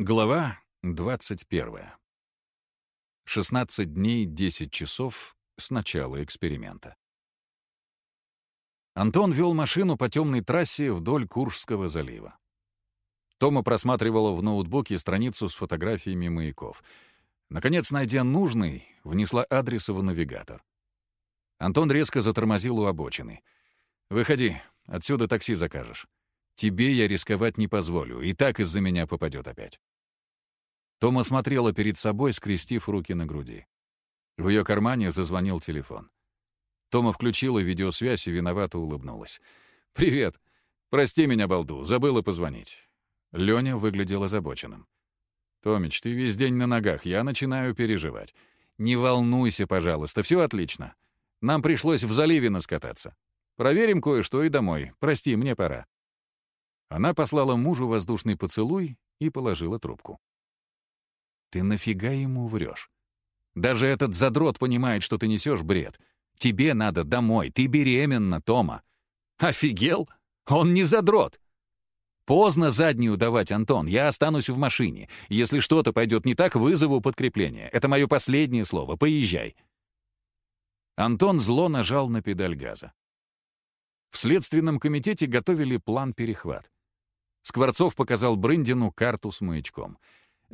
Глава 21. 16 дней 10 часов с начала эксперимента. Антон вел машину по темной трассе вдоль Куршского залива. Тома просматривала в ноутбуке страницу с фотографиями маяков. Наконец, найдя нужный, внесла адрес в навигатор. Антон резко затормозил у обочины. «Выходи, отсюда такси закажешь. Тебе я рисковать не позволю, и так из-за меня попадет опять». Тома смотрела перед собой, скрестив руки на груди. В ее кармане зазвонил телефон. Тома включила видеосвязь и виновато улыбнулась. «Привет. Прости меня, балду, забыла позвонить». Леня выглядел озабоченным. «Томич, ты весь день на ногах, я начинаю переживать. Не волнуйся, пожалуйста, все отлично. Нам пришлось в заливе наскататься. Проверим кое-что и домой. Прости, мне пора». Она послала мужу воздушный поцелуй и положила трубку. «Ты нафига ему врешь? Даже этот задрот понимает, что ты несешь бред. Тебе надо домой, ты беременна, Тома». «Офигел? Он не задрот!» «Поздно заднюю давать, Антон. Я останусь в машине. Если что-то пойдет не так, вызову подкрепление. Это мое последнее слово. Поезжай». Антон зло нажал на педаль газа. В Следственном комитете готовили план перехват. Скворцов показал Брындину карту с маячком.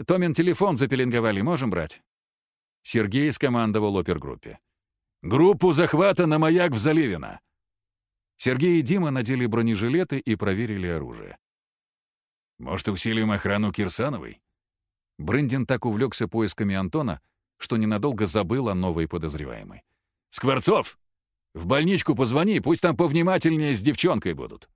«Томин телефон запеленговали, можем брать?» Сергей скомандовал опергруппе. «Группу захвата на маяк в Заливино!» Сергей и Дима надели бронежилеты и проверили оружие. «Может, усилим охрану Кирсановой?» Брындин так увлекся поисками Антона, что ненадолго забыл о новой подозреваемой. «Скворцов! В больничку позвони, пусть там повнимательнее с девчонкой будут!»